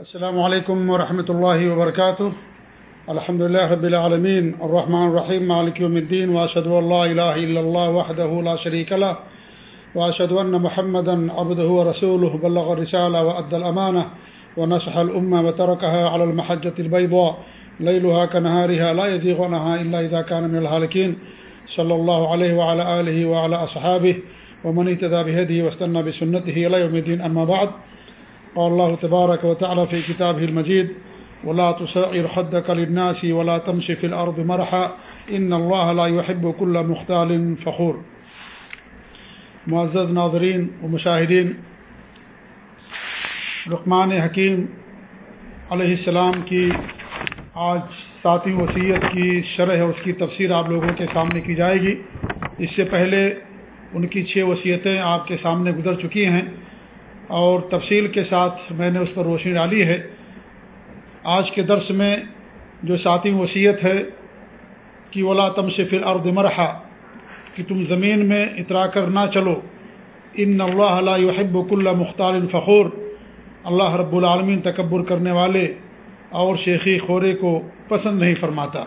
السلام علیکم ورحمۃ اللہ وبرکاتہ الحمد لله رب العالمين. الرحمن الرحيم. مالك يوم الدين. واشهد ان لا اله الا الله وحده لا شريك له. واشهد ان محمدا عبده ورسوله. بلغ الرساله وادى الامانه ونصح الامه وتركها على المحجه البيضاء. ليلها كنهارها لا يزيغ عنها الا اذا كان من الهالكين. صلى الله عليه وعلى اله وعلى اصحابه ومن اهتدى بهديه واستنى بسنته الى يوم الدين. اما بعد. قال الله تبارك وتعالى في كتابه المجيد ولا تصعر خدك للناس ولا تمشي في الأرض مرحا إن الله لا يحب كل مختال فخور. معزز ناظرین و مشاہدین رقمان حکیم علیہ السلام کی آج ساتویں وصیت کی شرح اور اس کی تفسیر آپ لوگوں کے سامنے کی جائے گی۔ اس سے پہلے ان کی چھ وصیتیں آپ کے سامنے گزر چکی ہیں۔ اور تفصیل کے ساتھ میں نے اس پر روشنی ڈالی ہے۔ آج کے درس میں جو ساتویں وصیت ہے کہ ولا تم سے فر ارد مرحا، کہ تم زمین میں اترا کر نہ چلو۔ ان اللہ علیہ وحب اللہ مختار فخور۔ اللہ رب العالمین تکبر کرنے والے اور شیخی خورے کو پسند نہیں فرماتا۔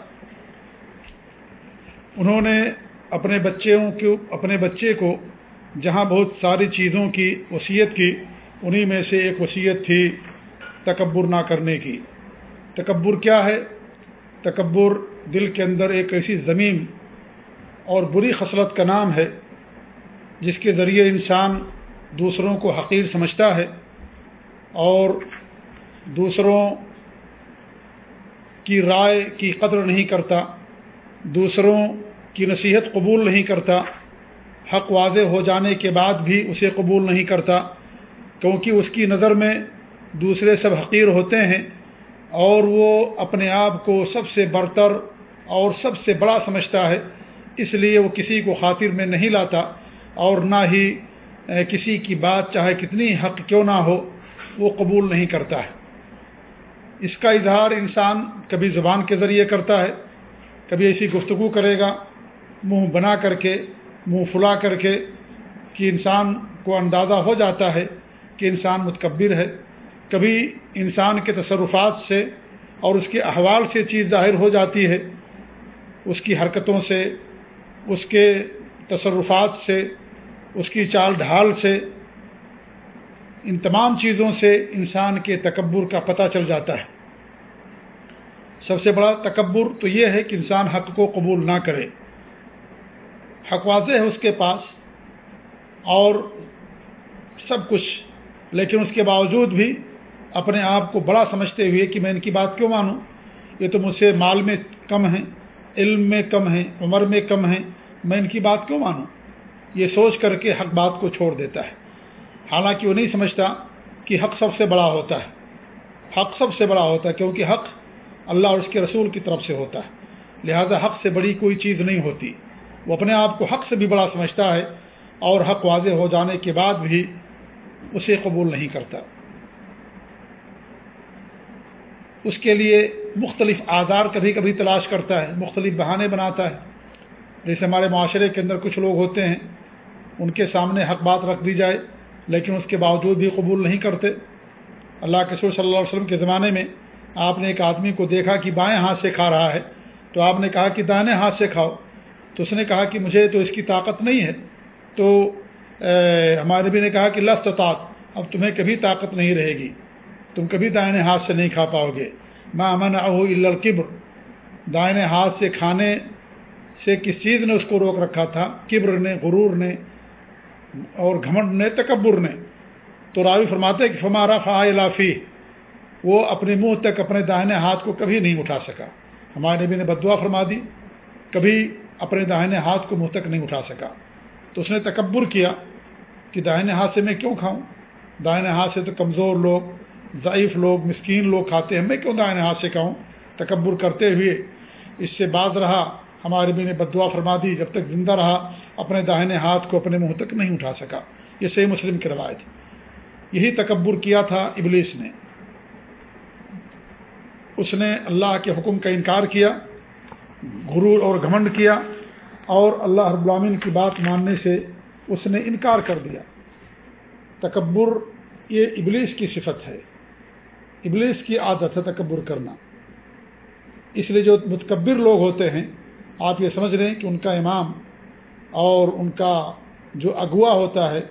انہوں نے اپنے بچوں کو، اپنے بچے کو جہاں بہت ساری چیزوں کی وصیت کی، انہی میں سے ایک وصیت تھی تکبر نہ کرنے کی۔ تکبر کیا ہے؟ تکبر دل کے اندر ایک ایسی زمین اور بری خصلت کا نام ہے، جس کے ذریعے انسان دوسروں کو حقیر سمجھتا ہے اور دوسروں کی رائے کی قدر نہیں کرتا، دوسروں کی نصیحت قبول نہیں کرتا۔ حق واضح ہو جانے کے بعد بھی اسے قبول نہیں کرتا، کیونکہ اس کی نظر میں دوسرے سب حقیر ہوتے ہیں اور وہ اپنے آپ کو سب سے برتر اور سب سے بڑا سمجھتا ہے، اس لیے وہ کسی کو خاطر میں نہیں لاتا اور نہ ہی کسی کی بات چاہے کتنی حق کیوں نہ ہو، وہ قبول نہیں کرتا ہے۔ اس کا اظہار انسان کبھی زبان کے ذریعے کرتا ہے، کبھی ایسی گفتگو کرے گا، منہ بنا کر کے منہ پھلا کر کے کہ انسان کو اندازہ ہو جاتا ہے کہ انسان متکبر ہے۔ کبھی انسان کے تصرفات سے اور اس کے احوال سے چیز ظاہر ہو جاتی ہے۔ اس کی حرکتوں سے، اس کے تصرفات سے، اس کی چال ڈھال سے، ان تمام چیزوں سے انسان کے تکبر کا پتہ چل جاتا ہے۔ سب سے بڑا تکبر تو یہ ہے کہ انسان حق کو قبول نہ کرے۔ حق واضح ہے اس کے پاس اور سب کچھ، لیکن اس کے باوجود بھی اپنے آپ کو بڑا سمجھتے ہوئے کہ میں ان کی بات کیوں مانوں؟ یہ تو مجھ سے مال میں کم ہیں، علم میں کم ہیں، عمر میں کم ہیں، میں ان کی بات کیوں مانوں؟ یہ سوچ کر کے حق بات کو چھوڑ دیتا ہے۔ حالانکہ وہ نہیں سمجھتا کہ حق سب سے بڑا ہوتا ہے۔ حق سب سے بڑا ہوتا ہے، کیونکہ حق اللہ اور اس کے رسول کی طرف سے ہوتا ہے۔ لہذا حق سے بڑی کوئی چیز نہیں ہوتی۔ وہ اپنے آپ کو حق سے بھی بڑا سمجھتا ہے اور حق واضح ہو جانے کے بعد بھی اسے قبول نہیں کرتا۔ اس کے لیے مختلف آزار کبھی کبھی تلاش کرتا ہے، مختلف بہانے بناتا ہے۔ جیسے ہمارے معاشرے کے اندر کچھ لوگ ہوتے ہیں، ان کے سامنے حق بات رکھ دی جائے، لیکن اس کے باوجود بھی قبول نہیں کرتے۔ اللہ کے سور صلی اللہ علیہ وسلم کے زمانے میں آپ نے ایک آدمی کو دیکھا کہ بائیں ہاتھ سے کھا رہا ہے، تو آپ نے کہا کہ دائیں ہاتھ سے کھاؤ۔ تو اس نے کہا کہ مجھے تو اس کی طاقت نہیں ہے۔ تو ہمارے نبی نے کہا کہ لفظ طاقت اب تمہیں کبھی طاقت نہیں رہے گی۔ تم کبھی دائیں ہاتھ سے نہیں کھا پاؤ گے۔ میں امن اہو القبر دائیں ہاتھ سے کھانے سے کس چیز نے اس کو روک رکھا تھا؟ کبر نے، غرور نے اور گھمنڈ نے، تکبر نے۔ تو راوی فرماتے کہ فمارا فا لافی وہ اپنے منہ تک اپنے داہنے ہاتھ کو کبھی نہیں اٹھا سکا۔ ہمارے نبی نے بدعا فرما دی۔ کبھی اپنے داہنے ہاتھ کو منہ تک نہیں اٹھا سکا۔ تو اس نے تکبر کیا کہ داہنے ہاتھ سے میں کیوں کھاؤں؟ داہنے ہاتھ سے تو کمزور لوگ، ضعیف لوگ، مسکین لوگ کھاتے ہیں، میں کیوں داہنے ہاتھ سے کھاؤں؟ تکبر کرتے ہوئے اس سے باز رہا۔ ہمارے بھی نے بدعا فرما دی۔ جب تک زندہ رہا، اپنے داہنے ہاتھ کو اپنے منہ تک نہیں اٹھا سکا۔ یہ صحیح مسلم کی روایت یہی تکبر کیا تھا ابلیس نے۔ اس نے اللہ کے حکم کا انکار کیا۔ غرور اور گھمنڈ کیا اور اللہ رب العامین کی بات ماننے سے اس نے انکار کر دیا۔ تکبر یہ ابلیس کی صفت ہے۔ ابلیس کی عادت ہے تکبر کرنا۔ اس لیے جو متکبر لوگ ہوتے ہیں، آپ یہ سمجھ رہے ہیں کہ ان کا امام اور ان کا جو اغوا ہوتا ہے،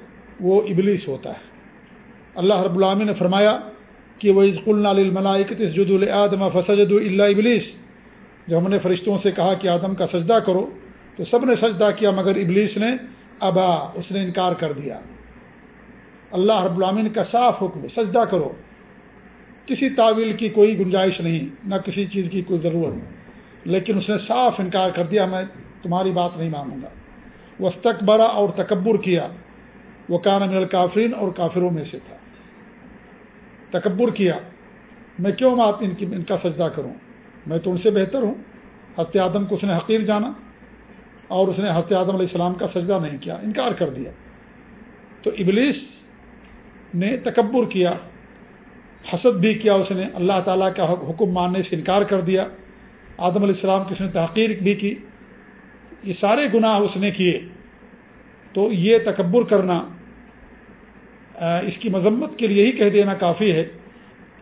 وہ ابلیس ہوتا ہے۔ اللہ رب العامی نے فرمایا کہ وہ عزق الملائکت جد العدم فسجد اللہ ابلیس جب ہم نے فرشتوں سے کہا کہ آدم کا سجدہ کرو، تو سب نے سجدہ کیا مگر ابلیس نے ابا، اس نے انکار کر دیا۔ اللہ رب العامن کا صاف حکم، سجدہ کرو۔ کسی تعویل کی کوئی گنجائش نہیں، نہ کسی چیز کی کوئی ضرورت۔ لیکن اس نے صاف انکار کر دیا، میں تمہاری بات نہیں مانوں گا۔ وسطبرا اور تکبر کیا۔ وہ کان من الکافرین اور کافروں میں سے تھا۔ تکبر کیا۔ میں کیوں بات ان کی، ان کا سجدہ کروں؟ میں تو ان سے بہتر ہوں۔ حضرت آدم کو اس نے حقیر جانا اور اس نے حضرت آدم علیہ السلام کا سجدہ نہیں کیا، انکار کر دیا۔ تو ابلیس نے تکبر کیا، حسد بھی کیا، اس نے اللہ تعالیٰ کا حکم ماننے سے انکار کر دیا۔ آدم علیہ السلام کی اس نے تحقیر بھی کی۔ یہ سارے گناہ اس نے کیے۔ تو یہ تکبر کرنا اس کی مذمت کے لیے یہی کہہ دینا کافی ہے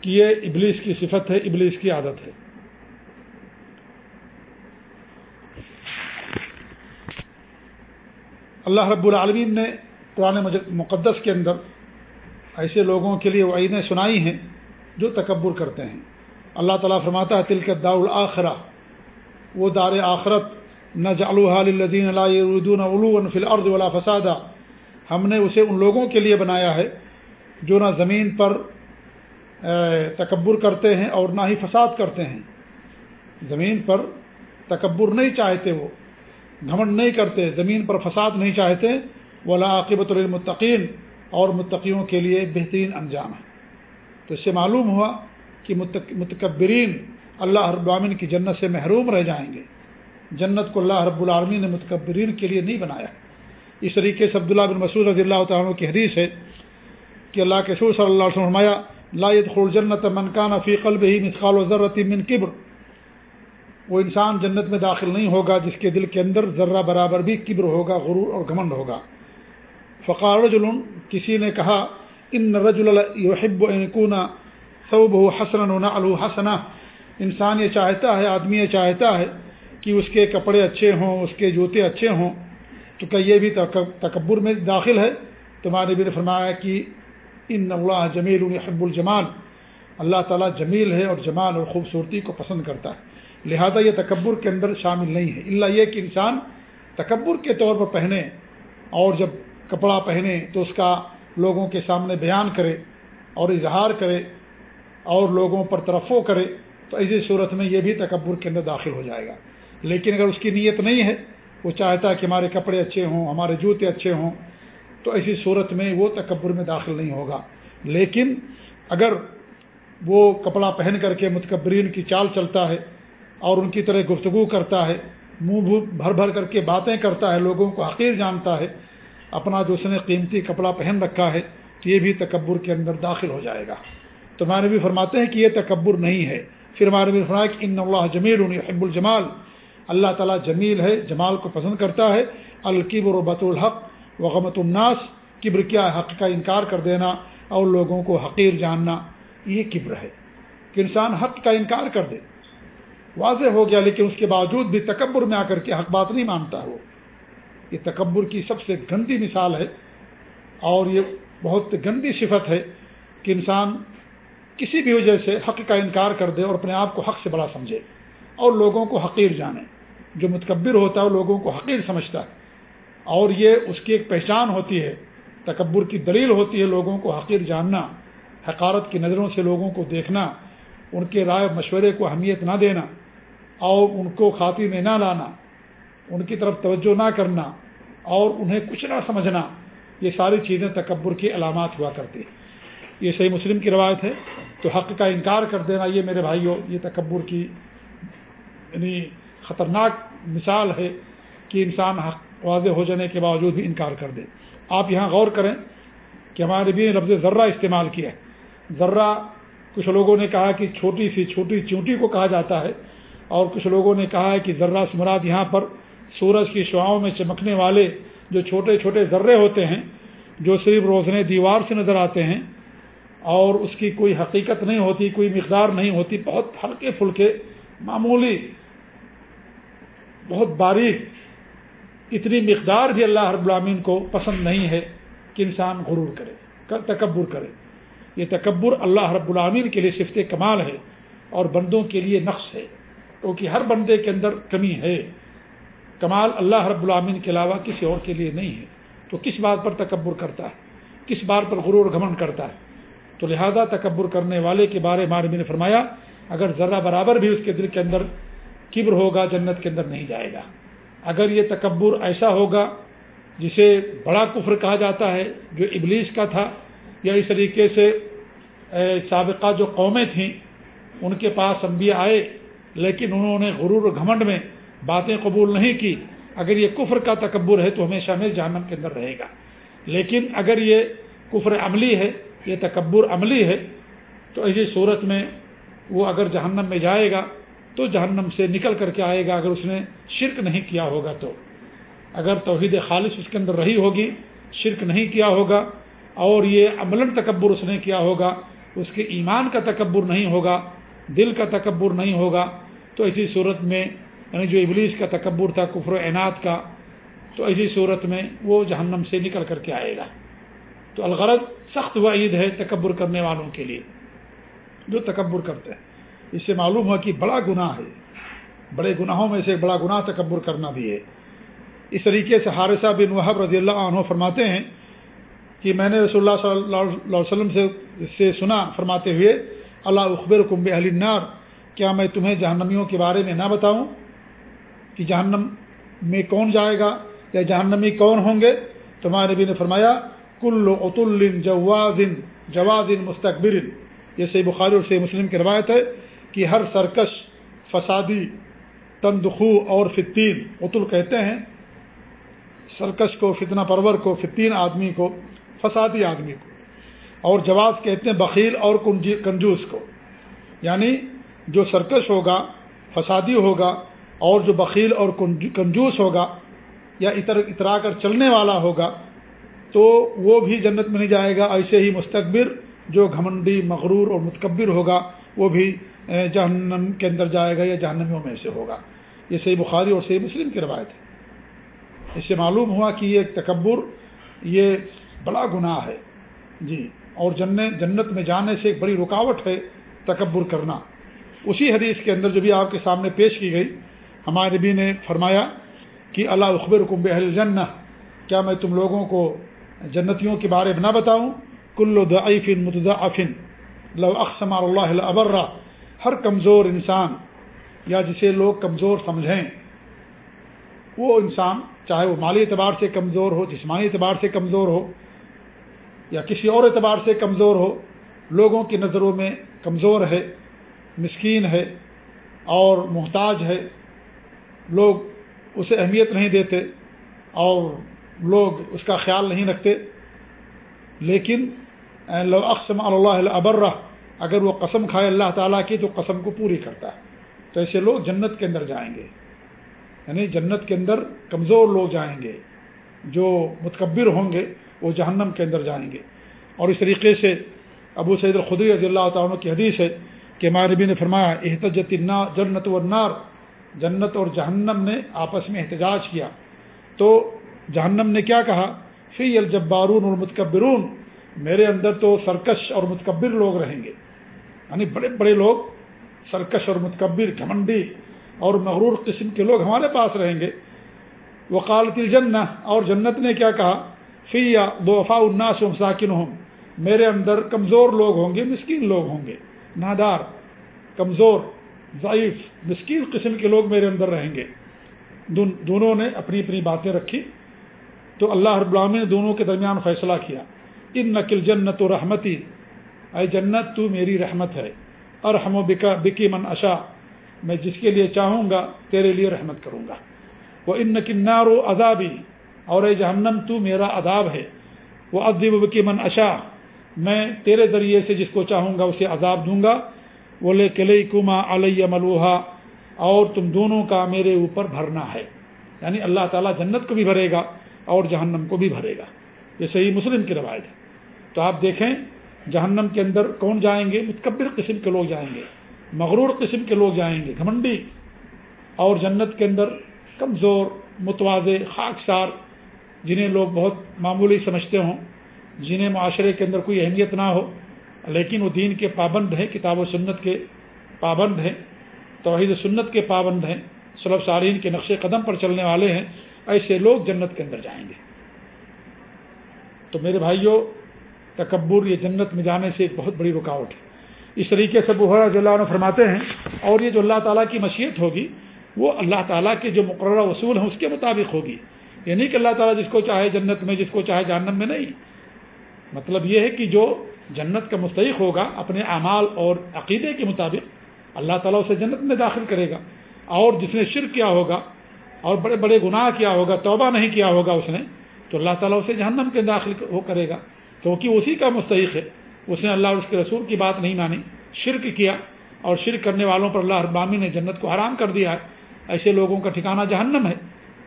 کہ یہ ابلیس کی صفت ہے، ابلیس کی عادت ہے۔ اللہ رب العالمین نے قرآن مقدس کے اندر ایسے لوگوں کے لیے وعیدیں سنائی ہیں جو تکبر کرتے ہیں۔ اللہ تعالیٰ فرماتا ہے تل کے دار الآخرہ۔ وہ دار آخرت نہ جالدین اردون علو فل ارد ولا فسادہ ہم نے اسے ان لوگوں کے لیے بنایا ہے جو نہ زمین پر تکبر کرتے ہیں اور نہ ہی فساد کرتے ہیں۔ زمین پر تکبر نہیں چاہتے وہ۔ گھمنڈ نہیں کرتے، زمین پر فساد نہیں چاہتے، ولا عاقبۃ المطقین اور متقیوں کے لیے بہترین انجام ہے۔ تو اس سے معلوم ہوا کہ متکبرین اللہ رب العالمین کی جنت سے محروم رہ جائیں گے۔ جنت کو اللہ رب العالمین نے متکبرین کے لیے نہیں بنایا۔ اس طریقے سے عبداللہ بن مسعود رضی اللہ تعالیٰ کی حدیث ہے کہ اللہ کے سور صلی اللہ علیہ وسلم فرمایا، لا خور جنت منکان فی قلب ہی مسقال و ضرورت من قبر وہ انسان جنت میں داخل نہیں ہوگا جس کے دل کے اندر ذرہ برابر بھی قبر ہوگا، غرور اور گھمنڈ ہوگا۔ فقار رجل، کسی نے کہا، ان رجل یحب انکونا صوب ہو حسن و حسنا انسان یہ چاہتا ہے، آدمی یہ چاہتا ہے کہ اس کے کپڑے اچھے ہوں، اس کے جوتے اچھے ہوں۔ تو کہ یہ بھی تکبر میں داخل ہے؟ تمہارے بھی نے فرمایا کہ ان اللہ جمیل حب الجمال۔ اللہ تعالیٰ جمیل ہے اور جمال اور خوبصورتی کو پسند کرتا ہے۔ لہذا یہ تکبر کے اندر شامل نہیں ہے۔ اللہ یہ کہ انسان تکبر کے طور پر پہنے اور جب کپڑا پہنے تو اس کا لوگوں کے سامنے بیان کرے اور اظہار کرے اور لوگوں پر ترفو کرے تو ایسی صورت میں یہ بھی تکبر کے اندر داخل ہو جائے گا۔ لیکن اگر اس کی نیت نہیں ہے، وہ چاہتا ہے کہ ہمارے کپڑے اچھے ہوں، ہمارے جوتے اچھے ہوں، تو ایسی صورت میں وہ تکبر میں داخل نہیں ہوگا۔ لیکن اگر وہ کپڑا پہن کر کے متکبرین کی چال چلتا ہے اور ان کی طرح گفتگو کرتا ہے، منہ بھر بھر کر کے باتیں کرتا ہے، لوگوں کو حقیر جانتا ہے۔ اپنا جو اس نے قیمتی کپڑا پہن رکھا ہے، یہ بھی تکبر کے اندر داخل ہو جائے گا۔ تو میں بھی فرماتے ہیں کہ یہ تکبر نہیں ہے۔ پھر ہمارے بھی فرمایا کہ ان اللہ جمیل حب الجمال۔ اللہ تعالیٰ جمیل ہے، جمال کو پسند کرتا ہے۔ القبر و بط الحق وغمت الناس۔ کبر کیا حق کا انکار کر دینا اور لوگوں کو حقیر جاننا۔ یہ کبر ہے کہ انسان حق کا انکار کر دے۔ واضح ہو گیا، لیکن اس کے باوجود بھی تکبر میں آ کر کے حق بات نہیں مانتا وہ۔ یہ تکبر کی سب سے گندی مثال ہے، اور یہ بہت گندی صفت ہے کہ انسان کسی بھی وجہ سے حق کا انکار کر دے اور اپنے آپ کو حق سے بڑا سمجھے۔ اور لوگوں کو حقیر جانے، جو متکبر ہوتا ہے وہ لوگوں کو حقیر سمجھتا ہے۔ اور یہ اس کی ایک پہچان ہوتی ہے، تکبر کی دلیل ہوتی ہے لوگوں کو حقیر جاننا، حقارت کی نظروں سے لوگوں کو دیکھنا، ان کے رائے مشورے کو اہمیت نہ دینا۔ اور ان کو خاطی میں نہ لانا، ان کی طرف توجہ نہ کرنا اور انہیں کچھ نہ سمجھنا، یہ ساری چیزیں تکبر کی علامات ہوا کرتی یہ صحیح مسلم کی روایت ہے، تو حق کا انکار کر دینا یہ میرے بھائیوں، یہ تکبر کی یعنی خطرناک مثال ہے کہ انسان حق واضح ہو جانے کے باوجود بھی انکار کر دے۔ آپ یہاں غور کریں کہ ہمارے بھی لفظ ذرہ استعمال کیا ہے۔ ذرہ کچھ لوگوں نے کہا کہ چھوٹی سی چھوٹی چونٹی کو کہا جاتا ہے اور کچھ لوگوں نے کہا ہے کہ ذرہ سمراد یہاں پر سورج کی شعاؤں میں چمکنے والے جو چھوٹے چھوٹے ذرے ہوتے ہیں، جو صرف روزنے دیوار سے نظر آتے ہیں، اور اس کی کوئی حقیقت نہیں ہوتی، کوئی مقدار نہیں ہوتی، بہت ہلکے پھلکے، معمولی، بہت باریک، اتنی مقدار بھی اللہ رب العامین کو پسند نہیں ہے کہ انسان غرور کرے تکبر کرے۔ یہ تکبر اللہ رب العامین کے لیے صفت کمال ہے اور بندوں کے لیے نقص ہے۔ کیونکہ ہر بندے کے اندر کمی ہے۔ کمال اللہ رب العامین کے علاوہ کسی اور کے لیے نہیں ہے۔ تو کس بات پر تکبر کرتا ہے؟ کس بات پر غرور گھمن کرتا ہے؟ تو لہذا تکبر کرنے والے کے بارے میں نے فرمایا، اگر ذرا برابر بھی اس کے دل کے اندر کبر ہوگا، جنت کے اندر نہیں جائے گا۔ اگر یہ تکبر ایسا ہوگا جسے بڑا کفر کہا جاتا ہے، جو ابلیس کا تھا، یا اس طریقے سے سابقہ جو قومیں تھیں، ان کے پاس انبیاء آئے لیکن انہوں نے غرور و گھمنڈ میں باتیں قبول نہیں کی۔ اگر یہ کفر کا تکبر ہے تو ہمیشہ میں جہنم کے اندر رہے گا۔ لیکن اگر یہ کفر عملی ہے، یہ تکبر عملی ہے، تو ایسی صورت میں وہ اگر جہنم میں جائے گا، تو جہنم سے نکل کر کے آئے گا۔ اگر اس نے شرک نہیں کیا ہوگا تو۔ اگر توحید خالص اس کے اندر رہی ہوگی، شرک نہیں کیا ہوگا، اور یہ عمل تکبر اس نے کیا ہوگا، اس کے ایمان کا تکبر نہیں ہوگا، دل کا تکبر نہیں ہوگا تو ایسی صورت میں یعنی جو ابلیس کا تکبر تھا، کفر و اعنات کا، تو ایسی صورت میں وہ جہنم سے نکل کر کے آئے گا۔ تو الغرض سخت وعید ہے تکبر کرنے والوں کے لیے، جو تکبر کرتے ہیں۔ اس سے معلوم ہوا کہ بڑا گناہ ہے۔ بڑے گناہوں میں سے بڑا گناہ تکبر کرنا بھی ہے۔ اس طریقے سے حارثہ بن وحب رضی اللہ عنہ فرماتے ہیں کہ میں نے رسول اللہ صلی اللہ علیہ وسلم سے سے سنا، فرماتے ہوئے، اللہ اخبر کمب علی نار کیا میں تمہیں جہنمیوں کے بارے میں نہ بتاؤں کہ جہنم میں کون جائے گا یا جہنمی کون ہوں گے؟ تو ہمارے نبی نے فرمایا، کل ات الن جوازن جوازن مستقبر یہ صحیح بخاری اور صحیح مسلم کی روایت ہے کہ ہر سرکش، فسادی، تندخو اور فتین اتل کہتے ہیں، سرکش کو فتنہ پرور کو، فتین آدمی کو، فسادی آدمی کو۔ اور جواز کہتے ہیں بخیل اور کنجوس کو۔ یعنی جو سرکش ہوگا، فسادی ہوگا، اور جو بخیل اور کنجوس ہوگا، یا اتر، اترا کر چلنے والا ہوگا، تو وہ بھی جنت میں نہیں جائے گا۔ ایسے ہی مستقبر جو گھمنڈی، مغرور اور متکبر ہوگا، وہ بھی جہنم کے اندر جائے گا یا جہنمیوں میں سے ہوگا۔ یہ صحیح بخاری اور صحیح مسلم کی روایت ہے۔ اس سے معلوم ہوا کہ یہ تکبر، یہ بڑا گناہ ہے۔ جی اور جنت جنت میں جانے سے ایک بڑی رکاوٹ ہے تکبر کرنا۔ اسی حدیث کے اندر جو بھی آپ کے سامنے پیش کی گئی، ہمارے نبی نے فرمایا کہ اللہ اخبر کمب اہل جن کیا میں تم لوگوں کو جنتیوں کے بارے میں نہ بتاؤں؟ کل دعیفن متضعفن لو اقسم اللہ ابرہ ہر کمزور انسان یا جسے لوگ کمزور سمجھیں، وہ انسان چاہے وہ مالی اعتبار سے کمزور ہو، جسمانی اعتبار سے کمزور ہو، یا کسی اور اعتبار سے کمزور ہو، لوگوں کی نظروں میں کمزور ہے مسکین ہے اور محتاج ہے، لوگ اسے اہمیت نہیں دیتے اور لوگ اس کا خیال نہیں رکھتے۔ لیکن لو اقسم اللہ ابرہ اگر وہ قسم کھائے اللہ تعالیٰ کی تو قسم کو پوری کرتا ہے۔ تو ایسے لوگ جنت کے اندر جائیں گے۔ یعنی جنت کے اندر کمزور لوگ جائیں گے۔ جو متکبر ہوں گے، وہ جہنم کے اندر جائیں گے۔ اور اس طریقے سے ابو سعید الخدی رضی اللہ تعالیٰ کی حدیث ہے کہ نبی نے فرمایا، احتجت جنت و نار جنت اور جہنم نے آپس میں احتجاج کیا۔ تو جہنم نے کیا کہا؟ فی الجبارون اور متکبرون میرے اندر تو سرکش اور متکبر لوگ رہیں گے۔ یعنی بڑے بڑے لوگ، سرکش اور متکبر، گھمنڈی اور مغرور قسم کے لوگ ہمارے پاس رہیں گے۔ وقالت الجنہ، اور جنت نے کیا کہا؟ فی یا دو الناس و مساکن ہوں میرے اندر کمزور لوگ ہوں گے، مسکین لوگ ہوں گے۔ نادار کمزور، ضعیف، مسکین قسم کے لوگ میرے اندر رہیں گے۔ دونوں نے اپنی اپنی باتیں رکھی۔ تو اللہ رب العالمین نے دونوں کے درمیان فیصلہ کیا۔ ان نقل جنت و رحمتی۔ اے جنت، تو میری رحمت ہے۔ ارحم و بکا بکی من اشا میں جس کے لیے چاہوں گا، تیرے لیے رحمت کروں گا۔ وہ ان نکنار و عذابی۔ اور اے جہنم، تو میرا عذاب ہے۔ وہ ادب بکی من اشا میں تیرے ذریعے سے جس کو چاہوں گا اسے عذاب دوں گا۔ وہ لے کلئی کما علیہ ملوحا اور تم دونوں کا میرے اوپر بھرنا ہے۔ یعنی اللہ تعالیٰ جنت کو بھی بھرے گا اور جہنم کو بھی بھرے گا۔ یہ صحیح مسلم کی روایت ہے۔ تو آپ دیکھیں، جہنم کے اندر کون جائیں گے؟ متکبر قسم کے لوگ جائیں گے۔ مغرور قسم کے لوگ جائیں گے۔ گھمنڈی۔ اور جنت کے اندر کمزور متوازے خاکسار، جنہیں لوگ بہت معمولی سمجھتے ہوں جنہیں معاشرے کے اندر کوئی اہمیت نہ ہو، لیکن وہ دین کے پابند ہیں، کتاب و سنت کے پابند ہیں، توحید و سنت کے پابند ہیں سلب سارین کے نقش قدم پر چلنے والے ہیں، ایسے لوگ جنت کے اندر جائیں گے۔ تو میرے بھائیوں تکبر یہ جنت میں جانے سے ایک بہت بڑی رکاوٹ ہے۔ اس طریقے سے بحرا اللہ عنہ فرماتے ہیں، اور یہ جو اللہ تعالیٰ کی مشیت ہوگی، وہ اللہ تعالیٰ کے جو مقررہ اصول ہیں، اس کے مطابق ہوگی۔ یہ نہیں کہ اللہ تعالیٰ جس کو چاہے جنت میں، جس کو چاہے جہنم میں، نہیں۔ مطلب یہ ہے کہ جو جنت کا مستحق ہوگا اپنے اعمال اور عقیدے کے مطابق اللہ تعالیٰ اسے جنت میں داخل کرے گا۔ اور جس نے شرک کیا ہوگا اور بڑے بڑے گناہ کیا ہوگا، توبہ نہیں کیا ہوگا اس نے، تو اللہ تعالیٰ اسے جہنم کے داخل وہ کرے گا۔ کیونکہ اسی کا مستحق ہے۔ اس نے اللہ اور اس کے رسول کی بات نہیں مانی۔ شرک کیا اور شرک کرنے والوں پر اللہ ابامین نے جنت کو حرام کر دیا ہے۔ ایسے لوگوں کا ٹھکانہ جہنم ہے۔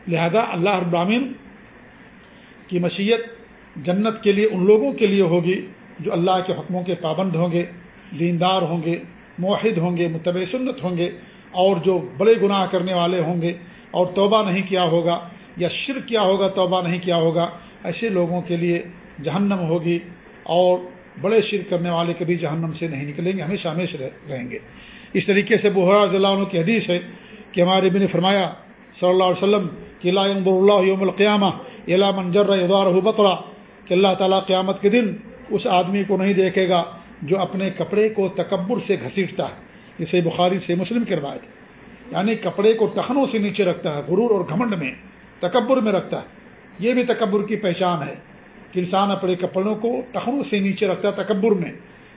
لہذا اللہ ابامین کی مشیت جنت کے لیے ان لوگوں کے لیے ہوگی جو اللہ کے حکموں کے پابند ہوں گے، دیندار ہوں گے معاہد ہوں گے، متبع سنت ہوں گے، اور جو بڑے گناہ کرنے والے ہوں گے، اور توبہ نہیں کیا ہوگا یا شرک کیا ہوگا، توبہ نہیں کیا ہوگا، ایسے لوگوں کے لیے جہنم ہوگی، اور بڑے شرک کرنے والے کبھی جہنم سے نہیں نکلیں گے، ہمیشہ ہمیشہ رہیں گے۔ اس طریقے سے بحرا اللہ عنہ کی حدیث ہے کہ ہمارے بھی نے فرمایا صلی اللہ علیہ وسلم کہ اللہ یوم القیامہ اللہ منجر ادار بطرا کہ اللہ تعالیٰ قیامت کے دن اس آدمی کو نہیں دیکھے گا جو اپنے کپڑے کو تکبر سے گھسیٹتا ہے۔ جسے بخاری سے مسلم کے روایت یعنی کپڑے کو ٹخنوں سے نیچے رکھتا ہے، غرور اور گھمنڈ میں، تکبر میں رکھتا ہے۔ یہ بھی تکبر کی پہچان ہے کہ انسان اپنے کپڑوں کو ٹخنوں سے نیچے رکھتا ہے تکبر میں۔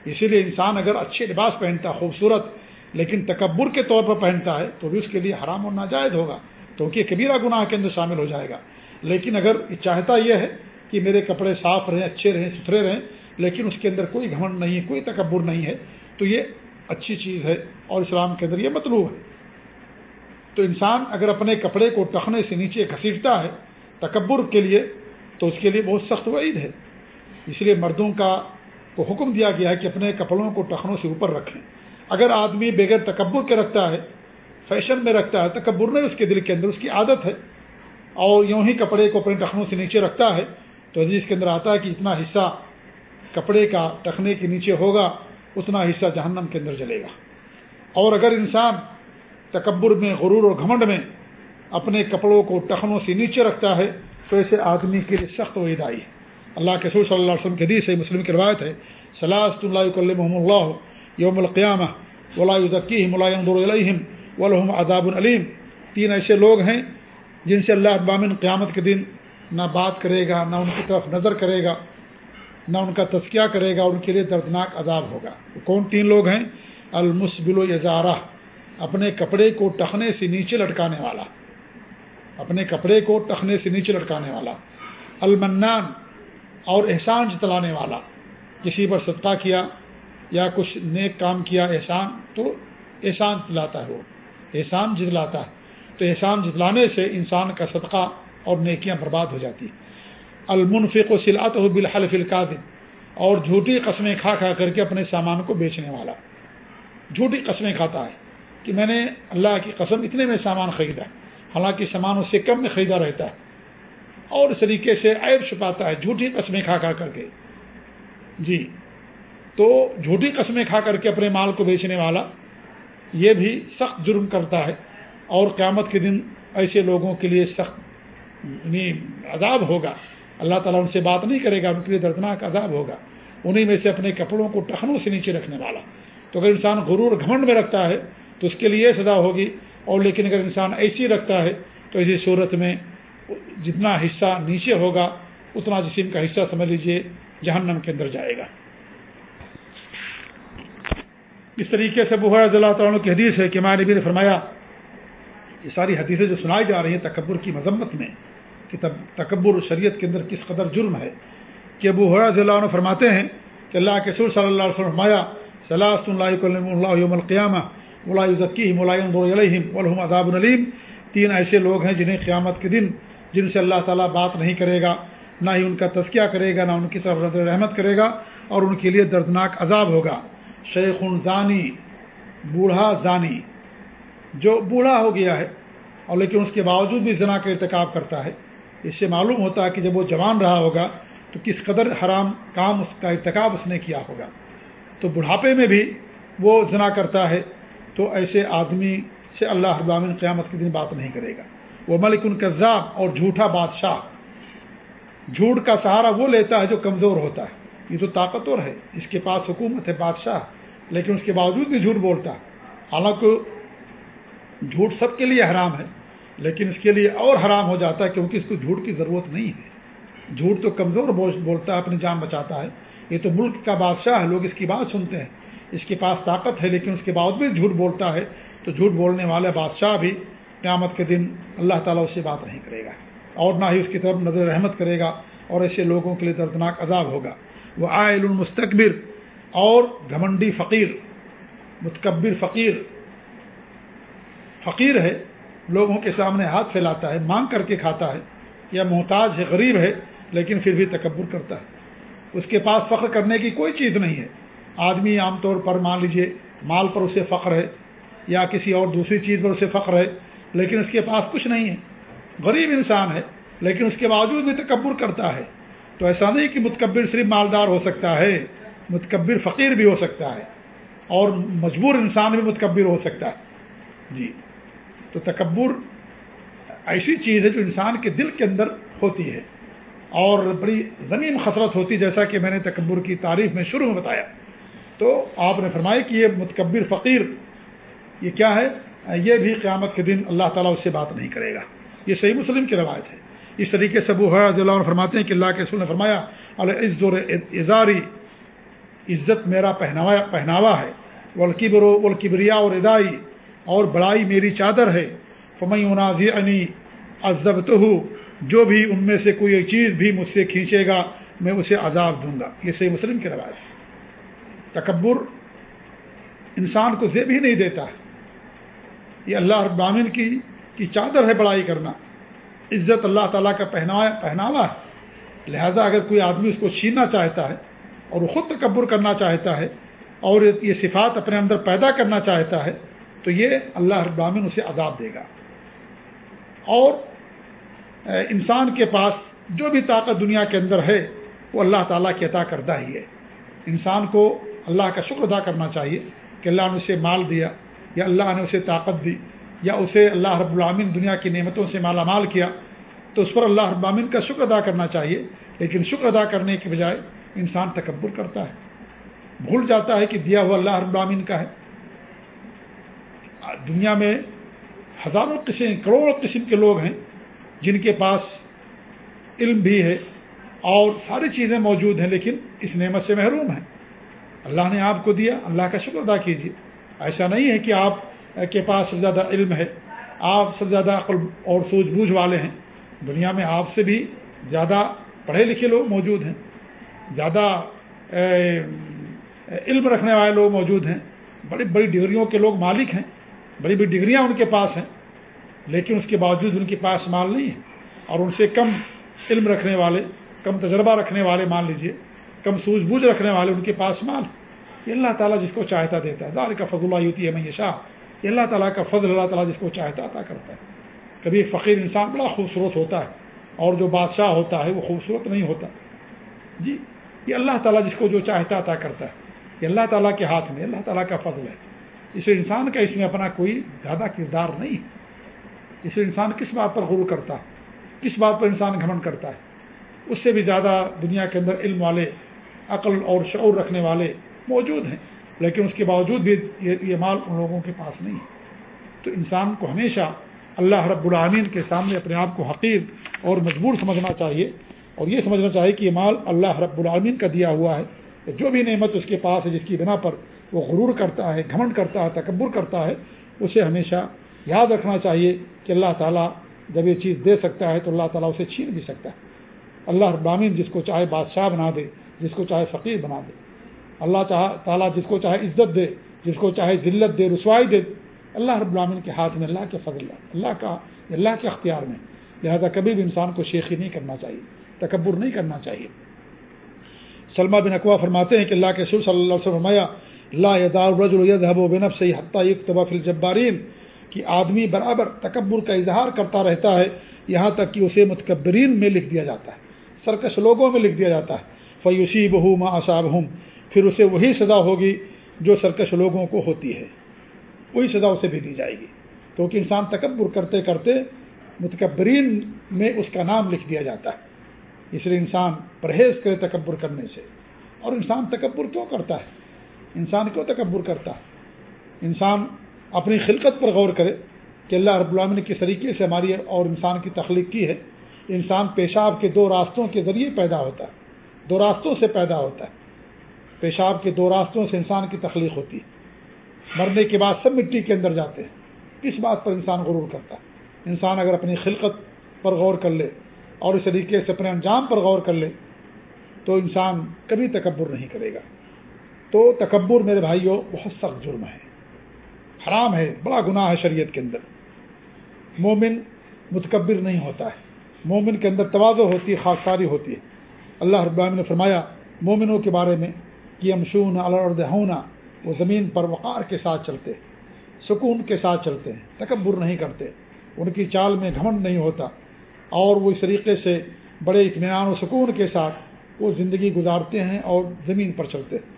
اسی لیے انسان اگر اچھے لباس پہنتا ہے خوبصورت، لیکن تکبر کے طور پر پہنتا ہے، تو بھی اس کے لیے حرام اور ناجائز ہوگا، کیونکہ کبیرہ گناہ کے اندر شامل ہو جائے گا۔ لیکن اگر چاہتا یہ ہے کہ میرے کپڑے صاف رہیں، اچھے رہیں، ستھرے رہیں، لیکن اس کے اندر کوئی گھمنڈ نہیں ہے، کوئی تکبر نہیں ہے، تو یہ اچھی چیز ہے اور اسلام کے اندر یہ مطلوب ہے۔ تو انسان اگر اپنے کپڑے کو ٹخنے سے نیچے گھسیٹتا ہے تکبر کے لیے، تو اس کے لیے بہت سخت وعید ہے۔ اس لیے مردوں کا کو حکم دیا گیا ہے کہ اپنے کپڑوں کو ٹخنوں سے اوپر رکھیں۔ اگر آدمی بغیر تکبر کے رکھتا ہے، فیشن میں رکھتا ہے، تکبر نہیں، اس کے دل کے اندر اس کی عادت ہے۔ اور یوں ہی کپڑے کو اپنے ٹخنوں سے نیچے رکھتا ہے تو اس کے اندر آتا ہے کہ اتنا حصہ کپڑے کا ٹخنے کے نیچے ہوگا، اتنا حصہ جہنم کے اندر جلے گا۔ اور اگر انسان تکبر میں، غرور اور گھمنڈ میں اپنے کپڑوں کو ٹخنوں سے نیچے رکھتا ہے، تو ایسے آدمی کے لیے سخت وعید آئی ہے۔ اللہ کے سور صلی اللہ علیہ وسلم کے حدیث ہے مسلم کی روایت ہے صلاح اللہ محمد اللہ یوم القیامہ ولاقی ملائم ولحم عذاب العلیم تین ایسے لوگ ہیں جن سے اللہ ابامن قیامت کے دن نہ بات کرے گا، نہ ان کی طرف نظر کرے گا، نہ ان کا تذکیہ کرے گا، ان کے لیے دردناک عذاب ہوگا۔ کون تین لوگ ہیں؟ المسبل و یزارہ، اپنے کپڑے کو ٹخنے سے نیچے لٹکانے والا۔ اپنے کپڑے کو ٹخنے سے نیچے لٹکانے والا۔ المنان، اور احسان جتلانے والا۔ کسی پر صدقہ کیا یا کچھ نیک کام کیا، احسان تو احسان جتلاتا ہے وہ۔ احسان جتلاتا ہے۔ تو احسان جتلانے سے انسان کا صدقہ اور نیکیاں برباد ہو جاتی المنفق و سلات و بالحلف القاض اور جھوٹی قسمیں کھا کھا کر کے اپنے سامان کو بیچنے والا۔ جھوٹی قسمیں کھاتا ہے کہ میں نے اللہ کی قسم اتنے میں سامان خریدا حالانکہ سامان اس سے کم میں خریدا رہتا ہے۔ اور اس طریقے سے عیب چھپاتا ہے، جھوٹی قسمیں کھا کھا کر کے۔ جی تو جھوٹی قسمیں کھا کر کے اپنے مال کو بیچنے والا یہ بھی سخت جرم کرتا ہے۔ اور قیامت کے دن ایسے لوگوں کے لیے سخت عذاب ہوگا۔ اللہ تعالیٰ ان سے بات نہیں کرے گا، ان کے لیے دردناک عذاب ہوگا۔ انہیں میں سے اپنے کپڑوں کو ٹخنوں سے نیچے رکھنے والا۔ تو اگر انسان غرور گھمنڈ میں رکھتا ہے، تو اس کے لیے سزا ہوگی۔ اور لیکن اگر انسان ایسی رکھتا ہے، تو اسی صورت میں جتنا حصہ نیچے ہوگا، اتنا جسم کا حصہ سمجھ لیجیے، جہنم کے اندر جائے گا۔ اس طریقے سے بحر اللہ تعالیٰ کی حدیث ہے کہ ماں نبی نے فرمایا، یہ ساری حدیثیں جو سنائی جا رہی ہیں تکبر کی مذمت میں کہ تکبر شریعت کے اندر کس قدر جرم ہے کہ ابو حرض اللہ عنہ فرماتے ہیں کہ اللہ کے سر صلی اللہ علیہ وسلم فرمایا صلاح اللہ یوم القیامہ ملائم علیہم الحم عذاب العلیم تین ایسے لوگ ہیں جنہیں قیامت کے دن جن سے اللہ تعالیٰ بات نہیں کرے گا، نہ ہی ان کا تذکیہ کرے گا، نہ ان کی طرف رحمت کرے گا اور ان کے لیے دردناک عذاب ہوگا۔ شیخ زانی، بوڑھا زانی، جو بوڑھا ہو گیا ہے اور لیکن اس کے باوجود بھی زنا کا ارتکاب کرتا ہے۔ اس سے معلوم ہوتا ہے کہ جب وہ جوان رہا ہوگا تو کس قدر حرام کام اس کا ارتکاب اس نے کیا ہوگا۔ تو بڑھاپے میں بھی وہ زنا کرتا ہے تو ایسے آدمی سے اللہ ابامن قیامت کے دن بات نہیں کرے گا۔ وہ ملک ان کذاب اور جھوٹا بادشاہ۔ جھوٹ کا سہارا وہ لیتا ہے جو کمزور ہوتا ہے۔ یہ تو طاقتور ہے۔ اس کے پاس حکومت ہے، بادشاہ۔ لیکن اس کے باوجود بھی جھوٹ بولتا۔ ہے حالانکہ جھوٹ سب کے لیے حرام ہے۔ لیکن اس کے لیے اور حرام ہو جاتا ہے کیونکہ اس کو جھوٹ کی ضرورت نہیں ہے۔ جھوٹ تو کمزور بولتا ہے، اپنی جان بچاتا ہے۔ یہ تو ملک کا بادشاہ ہے، لوگ اس کی بات سنتے ہیں۔ اس کے پاس طاقت ہے، لیکن اس کے باوجود بھی جھوٹ بولتا ہے۔ تو جھوٹ بولنے والے بادشاہ بھی قیامت کے دن اللہ تعالیٰ اس سے بات نہیں کرے گا۔ اور نہ ہی اس کی طرف نظر رحمت کرے گا اور ایسے لوگوں کے لیے دردناک عذاب ہوگا۔ وہ آئل المستقبر اور گھمنڈی فقیر، متکبر فقیر۔ فقیر ہے لوگوں کے سامنے ہاتھ پھیلاتا ہے، مانگ کر کے کھاتا ہے۔ یا محتاج ہے، غریب ہے، لیکن پھر بھی تکبر کرتا ہے۔ اس کے پاس فخر کرنے کی کوئی چیز نہیں ہے۔ آدمی عام طور پر مان لیجیے، مال پر اسے فخر ہے یا کسی اور دوسری چیز پر اسے فخر ہے، لیکن اس کے پاس کچھ نہیں ہے۔ غریب انسان ہے، لیکن اس کے باوجود بھی تکبر کرتا ہے۔ تو ایسا نہیں کہ متکبر صرف مالدار ہو سکتا ہے، متکبر فقیر بھی ہو سکتا ہے اور مجبور انسان بھی متکبر ہو سکتا ہے۔ جی۔ تو تکبر ایسی چیز ہے جو انسان کے دل کے اندر ہوتی ہے اور بڑی زمین خسرت ہوتی جیسا کہ میں نے تکبر کی تعریف میں شروع میں بتایا۔ تو آپ نے فرمایا کہ یہ متکبر فقیر یہ کیا ہے؟ یہ بھی قیامت کے دن اللہ تعالیٰ اس سے بات نہیں کرے گا۔ یہ صحیح مسلم کی روایت ہے۔ اس طریقے سے ابو حض اللہ عنہ فرماتے ہیں کہ اللہ کے رسول نے فرمایا اظہار عزت میرا پہناوا پہناوا ہے ولکبر ولکبریا اور ادائی اور بڑائی میری چادر ہے۔ فمئی مناظی عنی ازب تو جو بھی ان میں سے کوئی چیز بھی مجھ سے کھینچے گا، میں اسے عذاب دوں گا۔ یہ صحیح مسلم کی روایت ہے۔ تکبر انسان کو زیب ہی نہیں دیتا۔ ہے یہ اللہ ابامن کی کی چادر ہے بڑائی کرنا۔ عزت اللہ تعالیٰ کا پہناوا پہناوا ہے۔ لہذا اگر کوئی آدمی اس کو چھیننا چاہتا ہے اور وہ خود تکبر کرنا چاہتا ہے اور یہ صفات اپنے اندر پیدا کرنا چاہتا ہے تو یہ اللہ ابامن اسے عذاب دے گا۔ اور انسان کے پاس جو بھی طاقت دنیا کے اندر ہے، وہ اللہ تعالیٰ کی عطا کردہ ہی ہے۔ انسان کو اللہ کا شکر ادا کرنا چاہیے کہ اللہ نے اسے مال دیا، یا اللہ نے اسے طاقت دی، یا اسے اللہ رب العامن دنیا کی نعمتوں سے مالا مال کیا۔ تو اس پر اللہ رب العامن کا شکر ادا کرنا چاہیے، لیکن شکر ادا کرنے کے بجائے انسان تکبر کرتا ہے۔ بھول جاتا ہے کہ دیا ہوا اللہ رب العامن کا ہے۔ دنیا میں ہزاروں قسم، کروڑوں قسم کے لوگ ہیں جن کے پاس علم بھی ہے اور ساری چیزیں موجود ہیں، لیکن اس نعمت سے محروم ہیں۔ اللہ نے آپ کو دیا، اللہ کا شکر ادا کیجیے۔ ایسا نہیں ہے کہ آپ کے پاس سب زیادہ علم ہے، آپ سب زیادہ عقل اور سوجھ بوجھ والے ہیں۔ دنیا میں آپ سے بھی زیادہ پڑھے لکھے لوگ موجود ہیں۔ زیادہ علم رکھنے والے لوگ موجود ہیں۔ بڑی بڑی ڈگریوں کے لوگ مالک ہیں۔ بڑی بڑی ڈگریاں ان کے پاس ہیں، لیکن اس کے باوجود ان کے پاس مال نہیں ہے۔ اور ان سے کم علم رکھنے والے، کم تجربہ رکھنے والے مان لیجیے، کم سوجھ بوجھ رکھنے والے ان کے پاس مال یہ اللہ تعالیٰ جس کو چاہتا دیتا ہے۔ دار کا فضلہ ہوتی ہے میں شاہ یہ اللہ تعالیٰ کا فضل اللہ تعالیٰ جس کو چاہتا عطا کرتا ہے۔ کبھی ایک فقیر انسان بڑا خوبصورت ہوتا ہے، اور جو بادشاہ ہوتا ہے وہ خوبصورت نہیں ہوتا۔ جی یہ اللہ تعالیٰ جس کو جو چاہتا عطا کرتا ہے۔ یہ اللہ تعالیٰ کے ہاتھ میں اللہ تعالیٰ کا فضل ہے۔ اس انسان کا اس میں اپنا کوئی زیادہ کردار نہیں ہے۔ اس انسان کس بات پر غرور کرتا ہے؟ کس بات پر انسان گھمن کرتا ہے؟ اس سے بھی زیادہ دنیا کے اندر علم والے، عقل اور شعور رکھنے والے موجود ہیں، لیکن اس کے باوجود بھی یہ مال ان لوگوں کے پاس نہیں ہے۔ تو انسان کو ہمیشہ اللہ رب العامین کے سامنے اپنے آپ کو حقیر اور مجبور سمجھنا چاہیے۔ اور یہ سمجھنا چاہیے کہ یہ مال اللہ رب العامین کا دیا ہوا ہے۔ جو بھی نعمت اس کے پاس ہے، جس کی بنا پر وہ غرور کرتا ہے، گھمنڈ کرتا ہے، تکبر کرتا ہے، اسے ہمیشہ یاد رکھنا چاہیے کہ اللہ تعالیٰ جب یہ چیز دے سکتا ہے تو اللہ تعالیٰ اسے چھین بھی سکتا ہے۔ اللہ ابامین جس کو چاہے بادشاہ بنا دے، جس کو چاہے فقیر بنا دے۔ اللہ تعالیٰ جس کو چاہے عزت دے، جس کو چاہے ذلت دے، رسوائی دے۔ اللہ رب العامن کے ہاتھ میں اللہ کے فضل اللہ کا، اللہ کے اختیار میں۔ لہذا کبھی بھی انسان کو شیخی نہیں کرنا چاہیے، تکبر نہیں کرنا چاہیے۔ سلمہ بن اقوا فرماتے ہیں کہ اللہ کے سر صلی اللہ علیہ فرمایا اللہ و بنب سے حتیٰ طبف الجبارین کہ آدمی برابر تکبر کا اظہار کرتا رہتا ہے، یہاں تک کہ اسے متکبرین میں لکھ دیا جاتا ہے، سرکش لوگوں میں لکھ دیا جاتا ہے۔ فیوسی بہو ما اصاب پھر اسے وہی سزا ہوگی جو سرکش لوگوں کو ہوتی ہے۔ وہی سزا اسے بھی دی جائے گی۔ کیونکہ انسان تکبر کرتے کرتے متکبرین میں اس کا نام لکھ دیا جاتا ہے۔ اس لیے انسان پرہیز کرے تکبر کرنے سے۔ اور انسان تکبر کیوں کرتا ہے؟ انسان کیوں تکبر کرتا ہے؟ انسان اپنی خلقت پر غور کرے کہ اللہ رب العالمین نے کس طریقے سے ہماری اور انسان کی تخلیق کی ہے۔ انسان پیشاب کے دو راستوں کے ذریعے پیدا ہوتا ہے، دو راستوں سے پیدا ہوتا ہے۔ پیشاب کے دو راستوں سے انسان کی تخلیق ہوتی ہے۔ مرنے کے بعد سب مٹی کے اندر جاتے ہیں۔ کس بات پر انسان غرور کرتا ہے۔ انسان اگر اپنی خلقت پر غور کر لے اور اس طریقے سے اپنے انجام پر غور کر لے، تو انسان کبھی تکبر نہیں کرے گا۔ تو تکبر میرے بھائیوں بہت سخت جرم ہے۔ حرام ہے، بڑا گناہ ہے شریعت کے اندر۔ مومن متکبر نہیں ہوتا ہے۔ مومن کے اندر توازو ہوتی ہے خاصاری ہوتی ہے۔ اللہ رب العالمین نے فرمایا، مومنوں کے بارے میں کہ امشون ہونا، وہ زمین پر وقار کے ساتھ چلتے سکون کے ساتھ چلتے ہیں، تکبر نہیں کرتے۔ ان کی چال میں گھمنڈ نہیں ہوتا۔ اور وہ اس طریقے سے بڑے اطمینان و سکون کے ساتھ وہ زندگی گزارتے ہیں اور زمین پر چلتے ہیں۔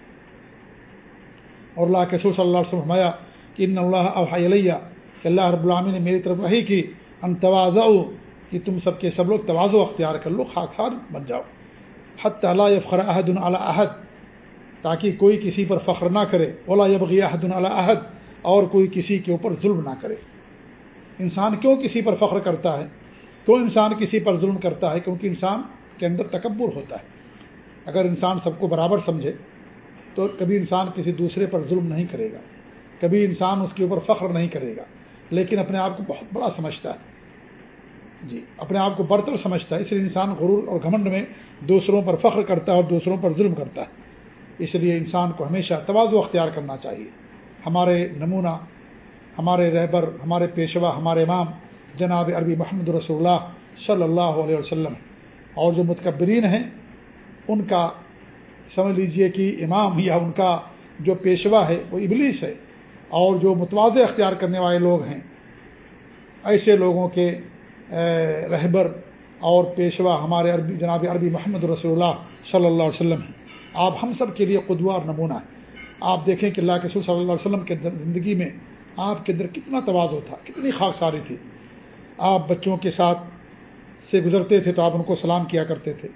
اور اللہ کے صلی اللہ علیہ فرمایا کہ ان اللہ علیہ کہ اللہ رب العامی نے میری طرف وہی کی، ان تواز کہ تم سب کے سب لوگ توازو اختیار کر لو خاکار بن جاؤ۔ حت تعلیٰ فخر عہد عہد تاکہ کوئی کسی پر فخر نہ کرے اولا یبغی عہد عہد اور کوئی کسی کے اوپر ظلم نہ کرے۔ انسان کیوں کسی پر فخر کرتا ہے؟ کیوں انسان کسی پر ظلم کرتا ہے؟ کیونکہ انسان کے اندر تکبر ہوتا ہے۔ اگر انسان سب کو برابر سمجھے تو کبھی انسان کسی دوسرے پر ظلم نہیں کرے گا۔ کبھی انسان اس کے اوپر فخر نہیں کرے گا۔ لیکن اپنے آپ کو بہت بڑا سمجھتا ہے۔ جی اپنے آپ کو برتر سمجھتا ہے۔ اس لیے انسان غرور اور گھمنڈ میں دوسروں پر فخر کرتا ہے اور دوسروں پر ظلم کرتا ہے۔ اس لیے انسان کو ہمیشہ توازو اختیار کرنا چاہیے۔ ہمارے نمونہ، ہمارے رہبر، ہمارے پیشوا، ہمارے امام جناب عربی محمد رسول اللہ صلی اللہ علیہ وسلم اور جو متکبرین ہیں، ان کا سمجھ لیجیے کہ امام یا ان کا جو پیشوا ہے، وہ ابلیس ہے اور جو متوازے اختیار کرنے والے لوگ ہیں، ایسے لوگوں کے رہبر اور پیشوا ہمارے عربی، جناب عربی محمد رسول اللہ صلی اللہ علیہ وسلم ہیں۔ آپ ہم سب کے لیے قدوہ اور نمونہ ہے۔ آپ دیکھیں کہ اللہ کے صلی اللہ علیہ وسلم کے زندگی میں آپ کے اندر کتنا توازو تھا، کتنی خاص ساری تھی۔ آپ بچوں کے ساتھ سے گزرتے تھے تو آپ ان کو سلام کیا کرتے تھے۔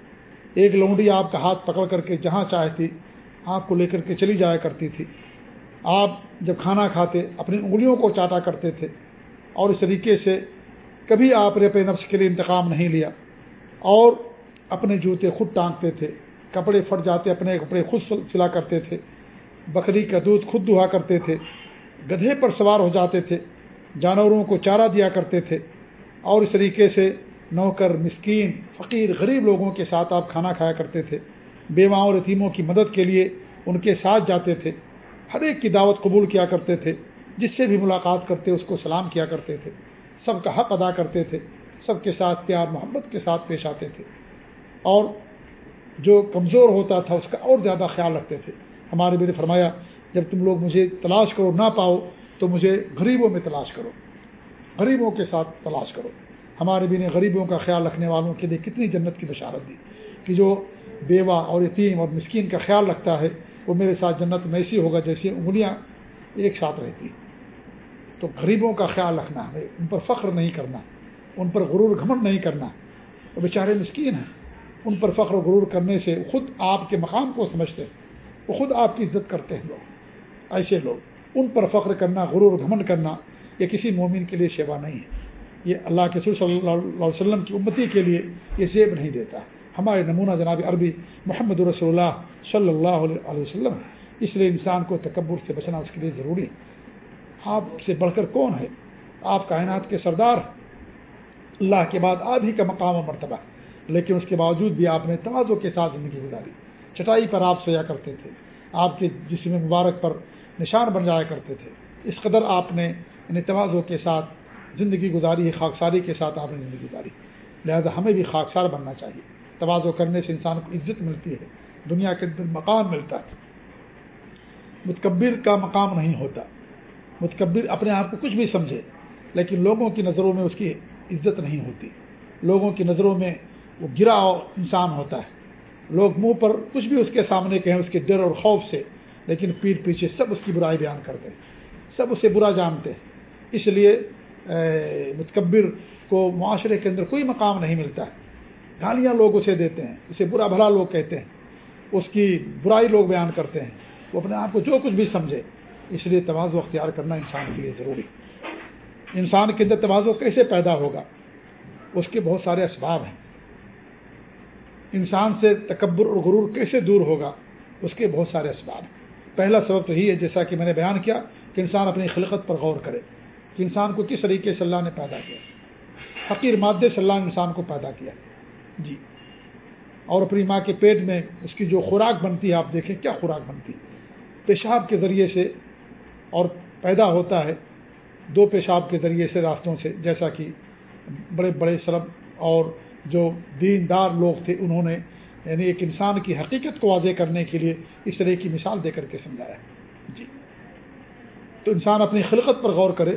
ایک لونڈی آپ کا ہاتھ پکڑ کر کے جہاں چاہتی آپ کو لے کر کے چلی جایا کرتی تھی۔ آپ جب کھانا کھاتے، اپنی انگلیوں کو چاٹا کرتے تھے اور اس طریقے سے کبھی آپ نے اپنے نفس کے لیے انتقام نہیں لیا۔ اور اپنے جوتے خود ٹانگتے تھے، کپڑے پھٹ جاتے، اپنے کپڑے خود سلا کرتے تھے۔ بکری کا دودھ خود دہا کرتے تھے، گدھے پر سوار ہو جاتے تھے، جانوروں کو چارہ دیا کرتے تھے۔ اور اس طریقے سے نوکر، مسکین، فقیر، غریب لوگوں کے ساتھ آپ کھانا کھایا کرتے تھے۔ بیواؤں اور یتیموں کی مدد کے لیے ان کے ساتھ جاتے تھے۔ ہر ایک کی دعوت قبول کیا کرتے تھے۔ جس سے بھی ملاقات کرتے، اس کو سلام کیا کرتے تھے۔ سب کا حق ادا کرتے تھے۔ سب کے ساتھ پیار، محبت کے ساتھ پیش آتے تھے۔ اور جو کمزور ہوتا تھا، اس کا اور زیادہ خیال رکھتے تھے۔ ہمارے بھی نے فرمایا، جب تم لوگ مجھے تلاش کرو نہ پاؤ، تو مجھے غریبوں میں تلاش کرو۔ غریبوں کے ساتھ تلاش کرو۔ ہمارے بھی نے غریبوں کا خیال رکھنے والوں کے لیے کتنی جنت کی بشارت دی کہ جو بیوہ اور یتیم اور مسکین کا خیال رکھتا ہے، وہ میرے ساتھ جنت میں ایسی ہوگا جیسی انگلیاں ایک ساتھ رہتی۔ تو غریبوں کا خیال رکھنا ہے ان پر فخر نہیں کرنا، ان پر غرور گھمن نہیں کرنا۔ وہ بیچارے مسکین ہیں، ان پر فخر و غرور کرنے سے خود آپ کے مقام کو سمجھتے ہیں، وہ خود آپ کی عزت کرتے ہیں لوگ۔ ایسے لوگ، ان پر فخر کرنا، غرور گھمن کرنا یہ کسی مومن کے لیے شیوا نہیں ہے۔ یہ اللہ کے صلی اللہ علیہ وسلم کی امتی کے لیے یہ زیب نہیں دیتا۔ ہمارے نمونہ جناب عربی محمد رسول اللہ صلی اللہ علیہ وسلم اس لیے انسان کو تکبر سے بچنا اس کے لیے ضروری ہے۔ آپ سے بڑھ کر کون ہے؟ آپ کائنات کے سردار اللہ کے بعد آپ ہی کا مقام و مرتبہ لیکن اس کے باوجود بھی آپ نے توازوں کے ساتھ زندگی گزاری۔ چٹائی پر آپ سویا کرتے تھے۔ آپ کے جسم مبارک پر نشان بن جایا کرتے تھے۔ اس قدر آپ نے انہیں توازوں کے ساتھ زندگی گزاری ہے، خاکساری کے ساتھ آپ نے زندگی گزاری۔ لہذا ہمیں بھی خاکسار بننا چاہیے۔ توازو کرنے سے انسان کو عزت ملتی ہے۔ دنیا کے اندر مقام ملتا ہے۔ متکبر کا مقام نہیں ہوتا۔ متکبر اپنے آپ کو کچھ بھی سمجھے، لیکن لوگوں کی نظروں میں اس کی عزت نہیں ہوتی۔ لوگوں کی نظروں میں وہ گرا انسان ہوتا ہے۔ لوگ منہ پر کچھ بھی اس کے سامنے کہیں، اس کے ڈر اور خوف سے، لیکن پیٹ پیچھے سب اس کی برائی بیان کرتے ہیں۔ سب اسے برا جانتے ہیں۔ اس لیے متکبر کو معاشرے کے اندر کوئی مقام نہیں ملتا۔ ہے گالیاں لوگ اسے دیتے ہیں، اسے برا بھلا لوگ کہتے ہیں، اس کی برائی لوگ بیان کرتے ہیں۔ وہ اپنے آپ کو جو کچھ بھی سمجھے، اس لیے توازو اختیار کرنا انسان کے لیے ضروری۔ انسان کے اندر توازو کیسے پیدا ہوگا؟ اس کے بہت سارے اسباب ہیں۔ انسان سے تکبر اور غرور کیسے دور ہوگا؟ اس کے بہت سارے اسباب ہیں۔ پہلا سبب تو یہی ہے، جیسا کہ میں نے بیان کیا، کہ انسان اپنی خلقت پر غور کرے۔ کہ انسان کو کس طریقے سے اللہ نے پیدا کیا؟ حقیر مادے سے اللہ نے انسان کو پیدا کیا۔ جی۔ اور اپنی ماں کے پیٹ میں اس کی جو خوراک بنتی ہے، آپ دیکھیں کیا خوراک بنتی پیشاب کے ذریعے سے اور پیدا ہوتا ہے۔ دو پیشاب کے ذریعے سے راستوں سے، جیسا کہ بڑے بڑے سلب اور جو دیندار لوگ تھے، انہوں نے یعنی ایک انسان کی حقیقت کو واضح کرنے کے لیے اس طرح کی مثال دے کر کے سمجھایا۔ جی۔ تو انسان اپنی خلقت پر غور کرے۔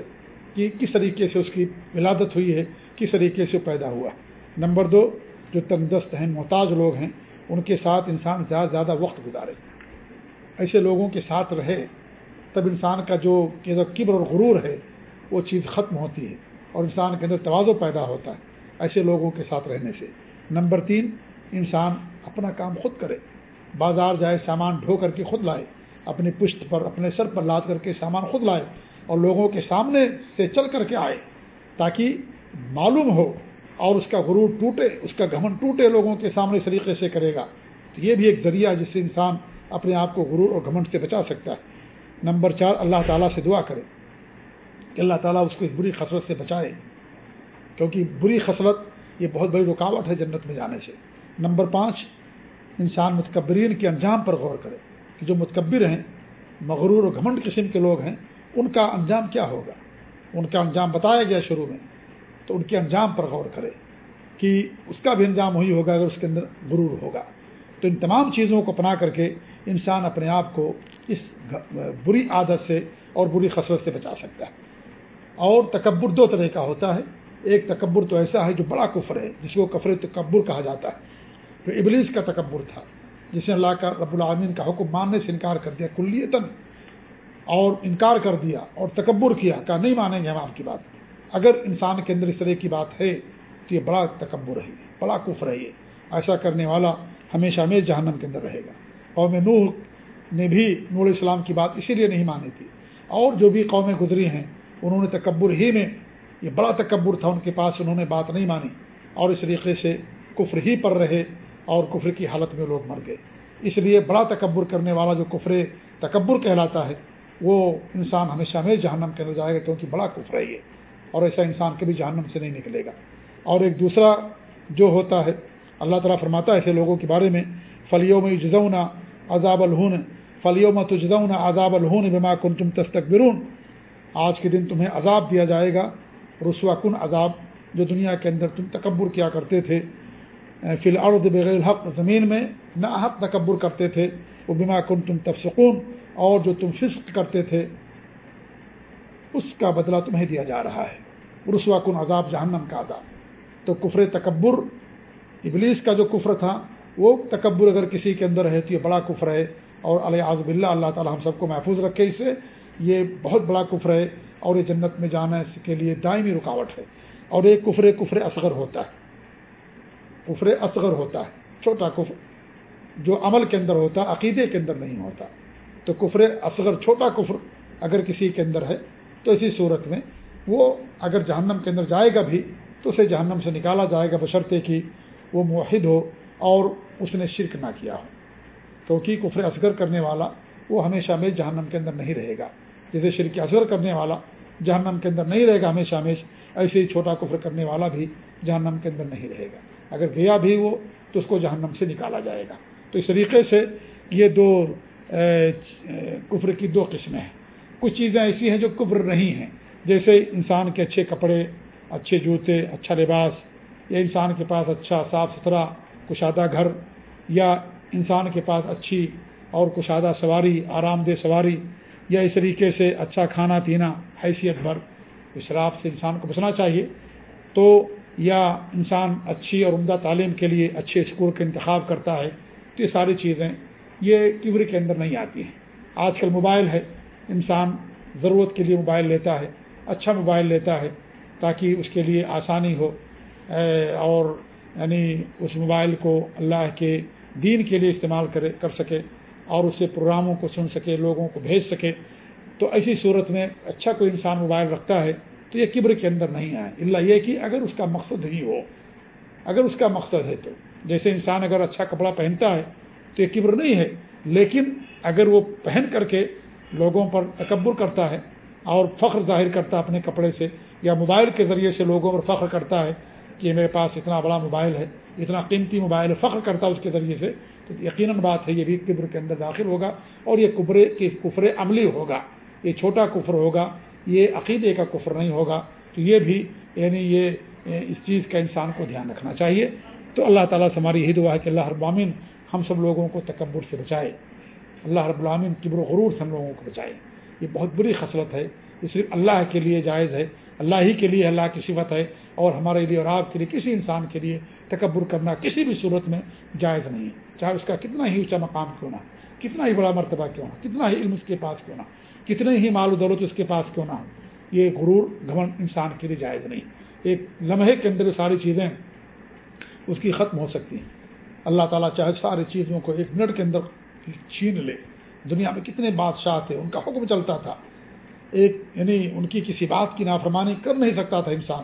کہ کس طریقے سے اس کی ولادت ہوئی ہے، کس طریقے سے پیدا ہوا نمبر دو، جو تندرست ہیں، محتاج لوگ ہیں، ان کے ساتھ انسان زیادہ زیادہ وقت گزارے۔ ایسے لوگوں کے ساتھ رہے، تب انسان کا جو کبر اور غرور ہے، وہ چیز ختم ہوتی ہے اور انسان کے اندر توازو پیدا ہوتا ہے ایسے لوگوں کے ساتھ رہنے سے۔ نمبر تین، انسان اپنا کام خود کرے۔ بازار جائے، سامان ڈھو کر کے خود لائے، اپنی پشت پر، اپنے سر پر لاد کر کے سامان خود لائے اور لوگوں کے سامنے سے چل کر کے آئے تاکہ معلوم ہو اور اس کا غرور ٹوٹے، اس کا گھمن ٹوٹے لوگوں کے سامنے اس طریقے سے کرے گا۔ تو یہ بھی ایک ذریعہ جس سے انسان اپنے آپ کو غرور اور گھمنڈ سے بچا سکتا ہے۔ نمبر چار، اللہ تعالیٰ سے دعا کرے کہ اللہ تعالیٰ اس کو ایک بری خسرت سے بچائے، کیونکہ بری خصلت یہ بہت بڑی رکاوٹ ہے جنت میں جانے سے۔ نمبر پانچ، انسان متکبرین کے انجام پر غور کرے کہ جو متکبر ہیں، مغرور و گھمنڈ قسم کے لوگ ہیں ان کا انجام کیا ہوگا؟ ان کا انجام بتایا گیا شروع میں، تو ان کے انجام پر غور کرے کہ اس کا بھی انجام وہی ہوگا اگر اس کے اندر غرور ہوگا۔ تو ان تمام چیزوں کو اپنا کر کے انسان اپنے آپ کو اس بری عادت سے اور بری خسرت سے بچا سکتا ہے۔ اور تکبر دو طرح کا ہوتا ہے۔ ایک تکبر تو ایسا ہے جو بڑا کفر ہے، جس کو کفر تکبر کہا جاتا ہے۔ پھر ابلیس کا تکبر تھا، جس نے اللہ کا رب العالمین کا حکم ماننے سے انکار کر دیا کلیتاً۔ اور انکار کر دیا اور تکبر کیا، کہا نہیں مانیں گے ہم آپ کی بات۔ اگر انسان کے اندر اس طرح کی بات ہے تو یہ بڑا تکبر ہے، بڑا کفر ہے یہ۔ ایسا کرنے والا ہمیشہ میں جہنم کے اندر رہے گا۔ قوم نوح نے بھی نور اسلام کی بات اسی لیے نہیں مانی تھی۔ اور جو بھی قومیں گزری ہیں، انہوں نے تکبر ہی میں، یہ بڑا تکبر تھا ان کے پاس، انہوں نے بات نہیں مانی۔ اور اس طریقے سے کفر ہی پر رہے اور کفر کی حالت میں لوگ مر گئے۔ اس لیے بڑا تکبر کرنے والا جو کفر تکبر کہلاتا ہے وہ انسان ہمیشہ میں جہنم کے اندر جائے گا کیونکہ بڑا کفر ہے یہ۔ اور ایسا انسان کبھی جہنم سے نہیں نکلے گا۔ اور ایک دوسرا جو ہوتا ہے، اللہ تعالیٰ فرماتا ہے ایسے لوگوں کے بارے میں فلیوں میں جزونا عذاب الہون فلیوں میں تو جزونا عذاب الہون بما کن تم تستقبرون آج کے دن تمہیں عذاب دیا جائے گا، رسوا کن عذاب جو دنیا کے اندر تم تکبر کیا کرتے تھے۔ فی الارض بغیر الحق، زمین میں نہ حق تکبر کرتے تھے۔ وہ بما کن تم تفسکون اور جو تم فسق کرتے تھے، اس کا بدلہ تمہیں دیا جا رہا ہے۔ رسوا کن عذاب جہنم کا عذاب۔ تو کفر تکبر، ابلیس کا جو کفر تھا، وہ تکبر اگر کسی کے اندر ہے تو یہ بڑا کفر ہے۔ اور علیہ اعظب اللہ اللہ تعالیٰ ہم سب کو محفوظ رکھے اس سے یہ بہت بڑا کفر ہے اور یہ جنت میں جانا اس کے لیے دائمی رکاوٹ ہے۔ اور ایک کفر کفر اصغر ہوتا ہے۔ کفر اصغر ہوتا ہے، چھوٹا کفر جو عمل کے اندر ہوتا ہے عقیدے کے اندر نہیں ہوتا۔ تو کفر اصغر چھوٹا کفر اگر کسی کے اندر ہے، تو اسی صورت میں وہ اگر جہنم کے اندر جائے گا بھی، تو اسے جہنم سے نکالا جائے گا بشرطے کہ وہ معاہد ہو اور اس نے شرک نہ کیا ہو۔ کیونکہ کفر اصغر کرنے والا وہ ہمیشہ میں جہنم کے اندر نہیں رہے گا۔ جیسے شرک اصغر کرنے والا جہنم کے اندر نہیں رہے گا ہمیشہ ہمیشہ ایسے ہی چھوٹا کفر کرنے والا بھی جہنم کے اندر نہیں رہے گا۔ اگر گیا بھی وہ، تو اس کو جہنم سے نکالا جائے گا۔ تو اس طریقے سے یہ دو کفر کی دو قسمیں ہیں۔ کچھ چیزیں ایسی ہیں جو کفر نہیں ہیں۔ جیسے انسان کے اچھے کپڑے، اچھے جوتے اچھا لباس، یا انسان کے پاس اچھا صاف ستھرا کشادہ گھر، یا انسان کے پاس اچھی اور کشادہ سواری، آرام دہ سواری، یا اس طریقے سے اچھا کھانا پینا، حیثیت بھر شراب سے انسان کو بچنا چاہیے۔ تو یا انسان اچھی اور عمدہ تعلیم کے لیے اچھے اسکول کا انتخاب کرتا ہے، تو یہ ساری چیزیں یہ کبر کے اندر نہیں آتی ہیں آج کل موبائل ہے۔ انسان ضرورت کے لیے موبائل لیتا ہے۔ اچھا موبائل لیتا ہے تاکہ اس کے لیے آسانی ہو۔ اور یعنی اس موبائل کو اللہ کے دین کے لیے استعمال کرے، کر سکے اور اسے پروگراموں کو سن سکے، لوگوں کو بھیج سکے۔ تو ایسی صورت میں اچھا کوئی انسان موبائل رکھتا ہے تو یہ قبر کے اندر نہیں آئے۔ اللہ یہ کہ اگر اس کا مقصد ہی ہو، اگر اس کا مقصد ہے تو۔ جیسے انسان اگر اچھا کپڑا پہنتا ہے تو یہ قبر نہیں ہے۔ لیکن اگر وہ پہن کر کے لوگوں پر تکبر کرتا ہے اور فخر ظاہر کرتا ہے اپنے کپڑے سے، یا موبائل کے ذریعے سے لوگوں پر فخر کرتا ہے کہ میرے پاس اتنا بڑا موبائل ہے، اتنا قیمتی موبائل ہے، فخر کرتا ہے اس کے ذریعے سے، تو یقیناً بات ہے یہ بھی قبر کے اندر داخل ہوگا اور یہ کبرے کی کفر عملی ہوگا۔ یہ چھوٹا کفر ہوگا، یہ عقیدے کا کفر نہیں ہوگا۔ تو یہ بھی یعنی یہ اس چیز کا انسان کو دھیان رکھنا چاہیے۔ تو اللہ تعالیٰ سے ہماری یہی دعا ہے کہ اللہ رب العامن ہم سب لوگوں کو تکبر سے بچائے۔ اللہ رب العامن کبر و غرور سے ہم لوگوں کو بچائے۔ یہ بہت بری خصلت ہے۔ یہ صرف اللہ کے لیے جائز ہے۔ اللہ ہی کے لیے اللہ کی صفت ہے۔ اور ہمارے لیے اور آپ کے لیے کسی انسان کے لیے تکبر کرنا کسی بھی صورت میں جائز نہیں ہے۔ چاہے اس کا کتنا ہی اونچا مقام کیوں نہ کتنا ہی بڑا مرتبہ کیوں نہ کتنا ہی علم اس کے پاس کیوں نہ کتنے ہی مال و دولت اس کے پاس کیوں نہ ہو، یہ غرور گھمن انسان کے لیے جائز نہیں۔ ایک لمحے کے اندر ساری چیزیں اس کی ختم ہو سکتی ہیں۔ اللہ تعالیٰ چاہے ساری چیزوں کو ایک منٹ کے اندر چھین لے۔ دنیا میں کتنے بادشاہ تھے، ان کا حکم چلتا تھا۔ ایک یعنی ان کی کسی بات کی نافرمانی کر نہیں سکتا تھا انسان۔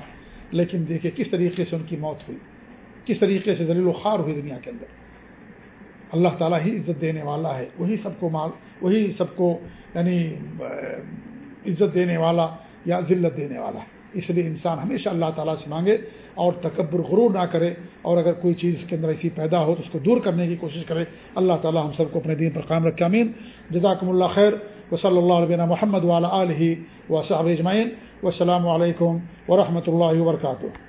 لیکن دیکھیں کس طریقے سے ان کی موت ہوئی، کس طریقے سے ذلیل و خوار ہوئی دنیا کے اندر۔ اللہ تعالیٰ ہی عزت دینے والا ہے، وہی سب کو مال، وہی سب کو یعنی عزت دینے والا یا ذلت دینے والا ہے۔ اس لیے انسان ہمیشہ اللہ تعالیٰ سے مانگے اور تکبر غرور نہ کرے اور اگر کوئی چیز اس کے اندر ایسی پیدا ہو تو اس کو دور کرنے کی کوشش کرے اللہ تعالیٰ ہم سب کو اپنے دین پر قائم رکھے امین جزاکم اللہ خیر و صلی اللہ علیہ محمد والا علیہ و صحاب اجمعین۔ و السلام علیکم ورحمۃ اللہ وبرکاتہ۔